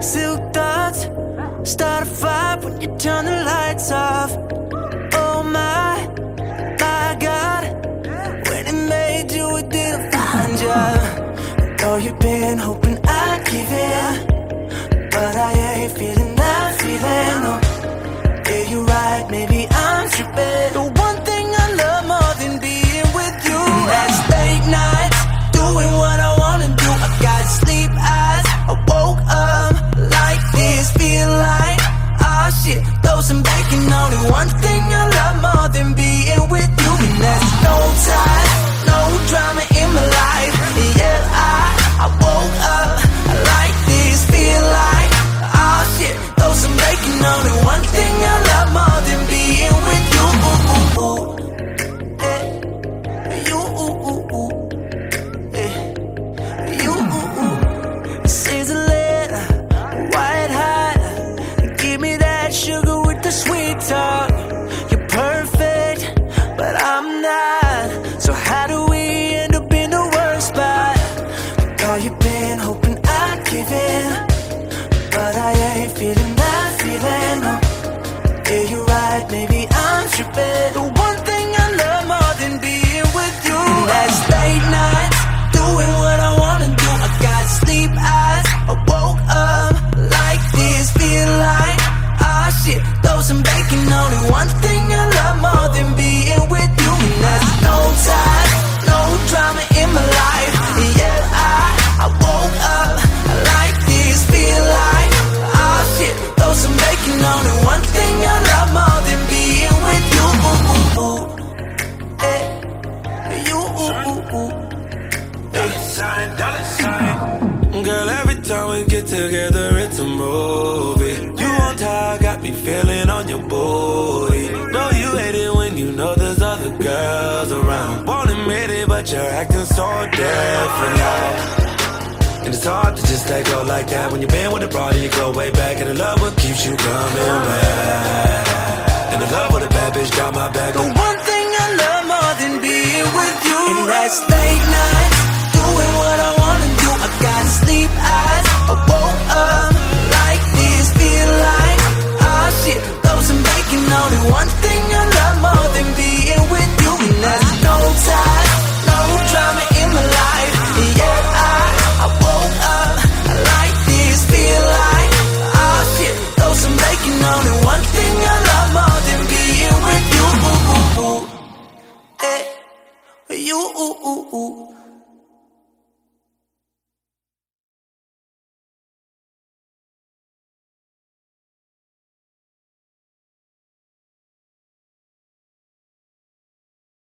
Silk thoughts start a fire when you turn the lights off. Oh my, my God, when it made you, it didn't find you. Though you've been hoping I'd give in, but I ain't feeling that feeling. No, yeah, you're right, maybe I'm tripping. Throw some bacon on it. One thing So how do we end up in the worst spot? Call you been hoping I'd give in, but I ain't feeling that feeling. No. Yeah, you're right, maybe I'm tripping. The one thing I love more than being with you that's late nights, doing what I wanna do. I got sleep eyes, I woke up like this, feel like ah shit. Throw some bacon on it. One thing sign, dollar sign. Girl, every time we get together, it's a movie. You on top, got me feeling on your booty. Know you hate it when you know there's other girls around. Won't admit it, but you're acting so different now. And it's hard to just let go like that when you've been with a broad and you go way back. And the love what keeps you coming back. And the love with a bad bitch got my back. The ooh.